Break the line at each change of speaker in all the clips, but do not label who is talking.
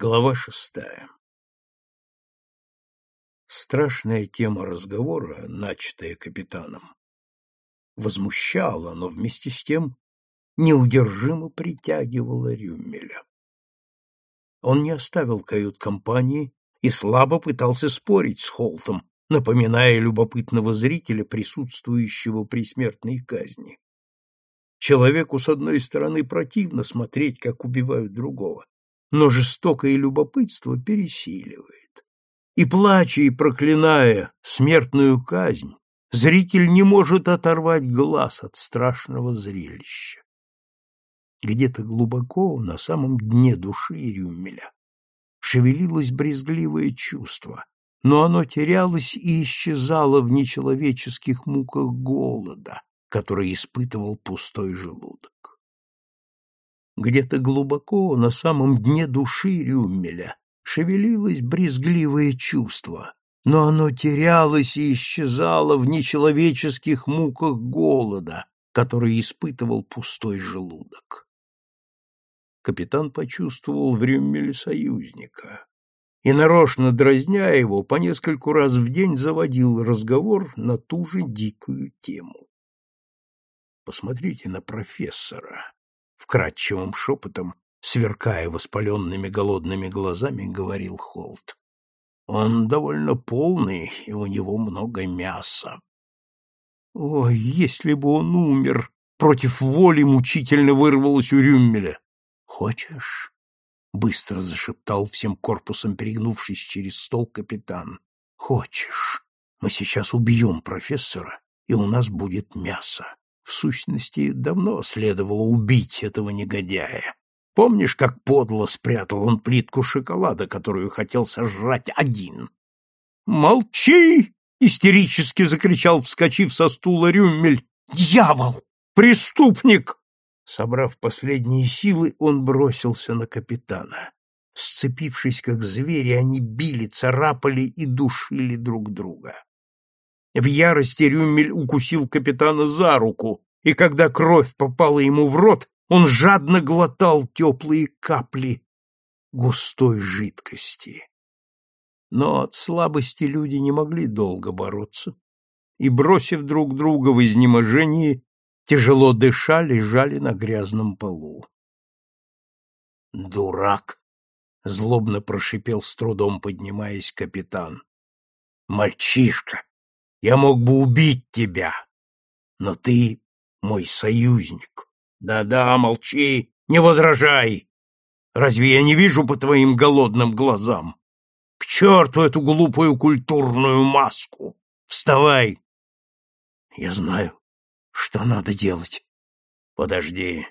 Глава шестая Страшная тема разговора, начатая капитаном, возмущала, но вместе с тем неудержимо притягивала Рюммеля. Он не оставил кают-компании и слабо пытался спорить с Холтом, напоминая любопытного зрителя, присутствующего при смертной казни. Человеку, с одной стороны, противно смотреть, как убивают другого, но жестокое любопытство пересиливает. И, плача и проклиная смертную казнь, зритель не может оторвать глаз от страшного зрелища. Где-то глубоко, на самом дне души Рюмеля, шевелилось брезгливое чувство, но оно терялось и исчезало в нечеловеческих муках голода, который испытывал пустой желудок. Где-то глубоко, на самом дне души Рюмеля, шевелилось брезгливое чувство, но оно терялось и исчезало в нечеловеческих муках голода, который испытывал пустой желудок. Капитан почувствовал в Рюммеле союзника и, нарочно дразня его, по нескольку раз в день заводил разговор на ту же дикую тему. Посмотрите на профессора, вкрадчивым шепотом, сверкая воспаленными голодными глазами, говорил Холт. Он довольно полный, и у него много мяса. Ой, если бы он умер! Против воли мучительно вырвалось у Рюммеля. Хочешь? Быстро зашептал всем корпусом, перегнувшись через стол капитан. Хочешь? Мы сейчас убьем профессора, и у нас будет мясо. В сущности, давно следовало убить этого негодяя. Помнишь, как подло спрятал он плитку шоколада, которую хотел сожрать один? «Молчи!» — истерически закричал, вскочив со стула Рюммель. «Дьявол! Преступник!» Собрав последние силы, он бросился на капитана. Сцепившись как звери, они били, царапали и душили друг друга. В ярости Рюмель укусил капитана за руку, и когда кровь попала ему в рот, он жадно глотал теплые капли густой жидкости. Но от слабости люди не могли долго бороться, и, бросив друг друга в изнеможении, тяжело дыша, лежали на грязном полу. «Дурак!» — злобно прошипел с трудом, поднимаясь капитан. «Мальчишка! Я мог бы убить тебя, но ты мой союзник. Да-да, молчи, не возражай. Разве я не вижу по твоим голодным глазам? К черту эту глупую культурную маску! Вставай! Я знаю, что надо делать. Подожди,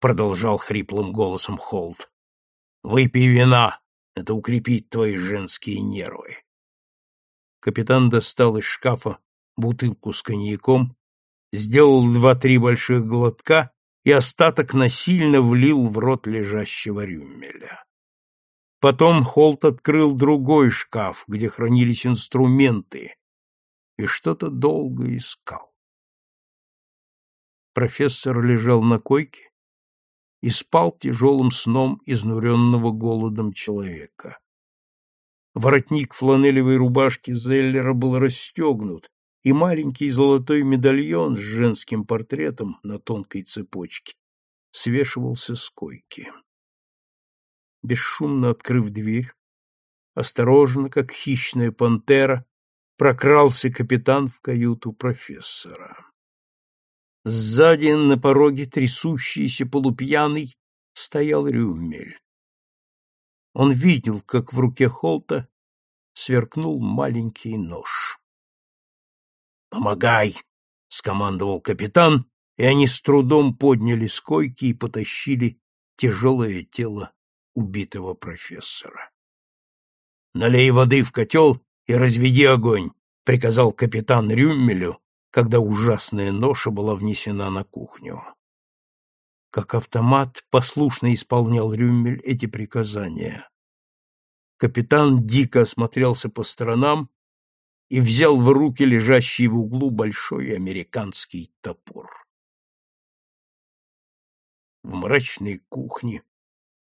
продолжал хриплым голосом Холд. Выпей вина, это укрепит твои женские нервы. Капитан достал из шкафа бутылку с коньяком сделал два-три больших глотка и остаток насильно влил в рот лежащего рюмеля. Потом Холт открыл другой шкаф, где хранились инструменты, и что-то долго искал. Профессор лежал на койке и спал тяжелым сном изнуренного голодом человека. Воротник фланелевой рубашки Зеллера был расстегнут, и маленький золотой медальон с женским портретом на тонкой цепочке свешивался с койки. Бесшумно открыв дверь, осторожно, как хищная пантера, прокрался капитан в каюту профессора. Сзади на пороге трясущийся полупьяный стоял Рюмель. Он видел, как в руке Холта сверкнул маленький нож. «Помогай!» — скомандовал капитан, и они с трудом подняли с койки и потащили тяжелое тело убитого профессора. «Налей воды в котел и разведи огонь», — приказал капитан Рюммелю, когда ужасная ноша была внесена на кухню. Как автомат послушно исполнял Рюммель эти приказания. Капитан дико осмотрелся по сторонам и взял в руки лежащий в углу большой американский топор. В мрачной кухне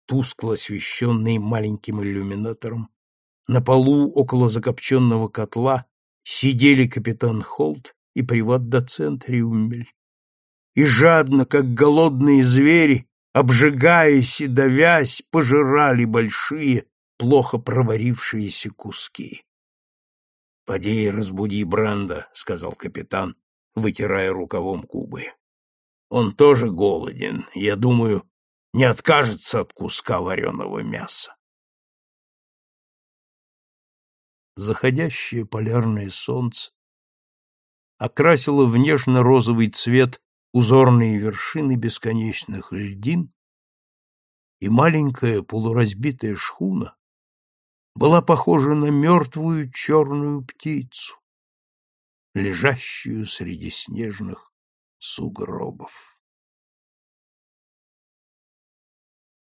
тускло освещенный маленьким иллюминатором, на полу около закопченного котла сидели капитан Холт и приват-доцент Рюммель. И жадно, как голодные звери, обжигаясь и давясь, пожирали большие, плохо проварившиеся куски. — Поди и разбуди Бранда, — сказал капитан, вытирая рукавом кубы. — Он тоже голоден, я думаю, не откажется от куска вареного мяса. Заходящее полярное солнце окрасило в нежно-розовый цвет узорные вершины бесконечных льдин, и маленькая полуразбитая шхуна была похожа на мертвую черную птицу, лежащую среди снежных сугробов.